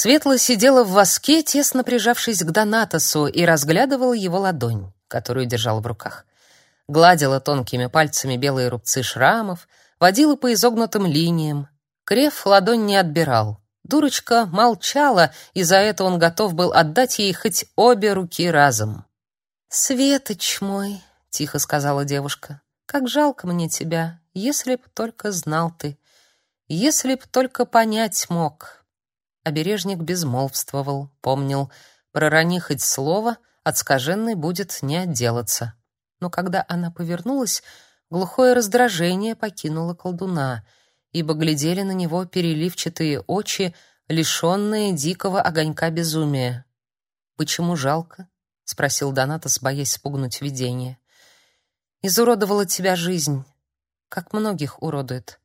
Светла сидела в воске, тесно прижавшись к Донатосу, и разглядывала его ладонь, которую держал в руках. Гладила тонкими пальцами белые рубцы шрамов, водила по изогнутым линиям. Крев ладонь не отбирал. Дурочка молчала, и за это он готов был отдать ей хоть обе руки разом. «Светоч мой», — тихо сказала девушка, — «как жалко мне тебя, если б только знал ты, если б только понять мог». Обережник безмолвствовал, помнил, пророни хоть слово, от скаженной будет не отделаться. Но когда она повернулась, глухое раздражение покинуло колдуна — ибо глядели на него переливчатые очи, лишенные дикого огонька безумия. «Почему жалко?» — спросил Донатос, боясь спугнуть видение. «Изуродовала тебя жизнь, как многих уродует.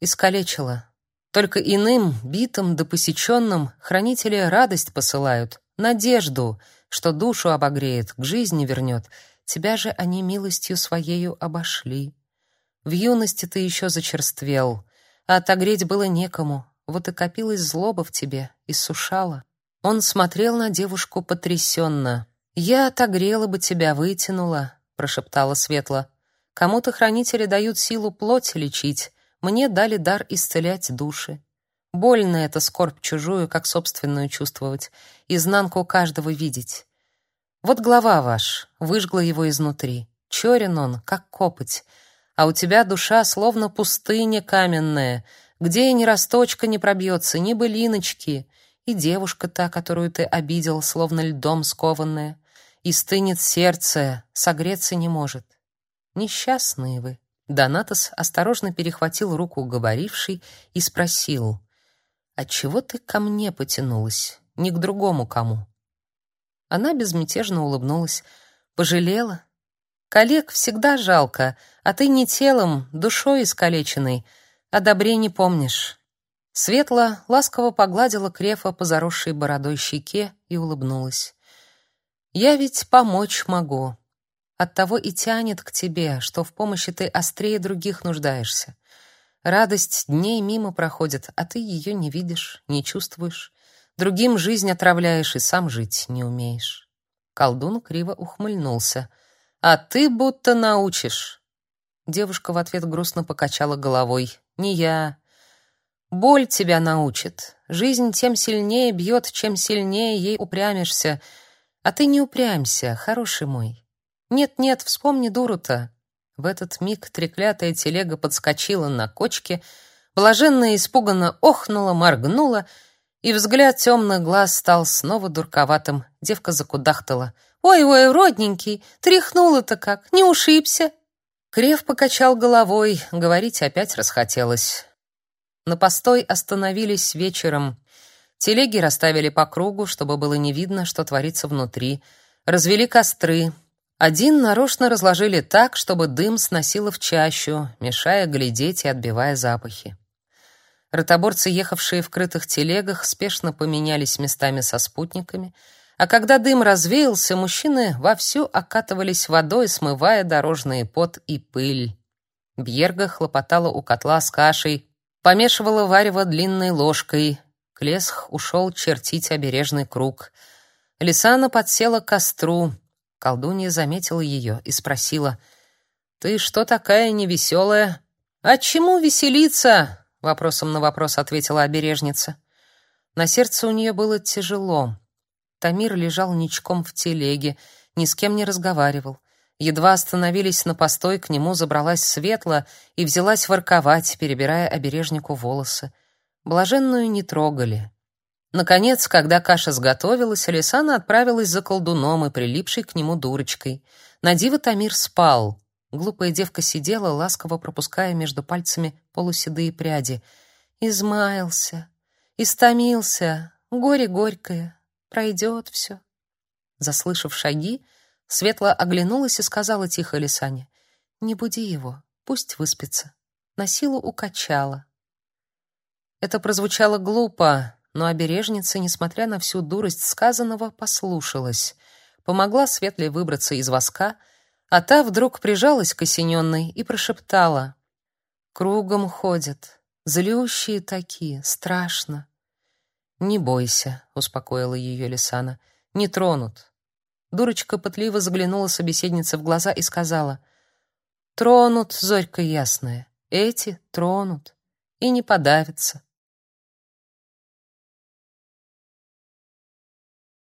Искалечила. Только иным, битым да посеченным, хранители радость посылают, надежду, что душу обогреет, к жизни вернет. Тебя же они милостью своею обошли. В юности ты еще зачерствел, а отогреть было некому, вот и копилась злоба в тебе, иссушала. Он смотрел на девушку потрясенно. «Я отогрела бы тебя, вытянула», — прошептала Светла. «Кому-то хранители дают силу плоть лечить, мне дали дар исцелять души. Больно это скорбь чужую, как собственную чувствовать, изнанку каждого видеть. Вот глава ваш, выжгла его изнутри. Черен он, как копоть, а у тебя душа словно пустыня каменная, где ни росточка не пробьется, ни былиночки, и девушка та, которую ты обидел, словно льдом скованная, и стынет сердце, согреться не может. Несчастные вы. Донатос осторожно перехватил руку говорившей и спросил: "Отчего ты ко мне потянулась, не к другому кому?" Она безмятежно улыбнулась, пожалела, Коллег всегда жалко, а ты не телом, душой искалеченной, о добре не помнишь. Светла ласково погладила Крефа по заросшей бородой щеке и улыбнулась. Я ведь помочь могу. Оттого и тянет к тебе, что в помощи ты острее других нуждаешься. Радость дней мимо проходит, а ты ее не видишь, не чувствуешь. Другим жизнь отравляешь и сам жить не умеешь. Колдун криво ухмыльнулся. А ты будто научишь. Девушка в ответ грустно покачала головой. Не я. Боль тебя научит. Жизнь тем сильнее бьет, чем сильнее ей упрямишься. А ты не упрямься, хороший мой. Нет-нет, вспомни дуру-то. В этот миг треклятая телега подскочила на кочке, блаженно и испуганно охнула, моргнула, и взгляд темных глаз стал снова дурковатым. Девка закудахтала — «Ой-ой, родненький, тряхнуло-то как, не ушибся!» Крев покачал головой, говорить опять расхотелось. На постой остановились вечером. Телеги расставили по кругу, чтобы было не видно, что творится внутри. Развели костры. Один нарочно разложили так, чтобы дым сносило в чащу, мешая глядеть и отбивая запахи. Ротоборцы, ехавшие в крытых телегах, спешно поменялись местами со спутниками — а когда дым развеялся, мужчины вовсю окатывались водой, смывая дорожный пот и пыль. Бьерга хлопотала у котла с кашей, помешивала варево длинной ложкой. Клесх ушел чертить обережный круг. Лисана подсела к костру. Колдунья заметила ее и спросила, «Ты что такая невеселая?» «А чему веселиться?» — вопросом на вопрос ответила обережница. На сердце у нее было тяжело. Тамир лежал ничком в телеге, ни с кем не разговаривал. Едва остановились на постой, к нему забралась Светла и взялась ворковать, перебирая обережнику волосы. Блаженную не трогали. Наконец, когда каша сготовилась, Алисана отправилась за колдуном и прилипшей к нему дурочкой. Надива Тамир спал. Глупая девка сидела, ласково пропуская между пальцами полуседые пряди. Измаялся, истомился, горе горькое, Пройдет все. Заслышав шаги, Светла оглянулась и сказала тихо Лисане: "Не буди его, пусть выспится". На силу укачала. Это прозвучало глупо, но обережница, несмотря на всю дурость сказанного, послушалась. Помогла Светле выбраться из воска, а та вдруг прижалась к осененной и прошептала: "Кругом ходят, злющие такие, страшно. Не бойся, успокоила ее Лисана. Не тронут. Дурочка пытливо заглянула собеседнице в глаза и сказала: "Тронут, зорька ясная. Эти тронут и не подавятся.